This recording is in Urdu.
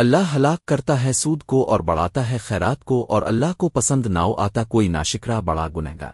اللہ ہلاک کرتا ہے سود کو اور بڑھاتا ہے خیرات کو اور اللہ کو پسند ناؤ آتا کوئی ناشکرا بڑا گنہگا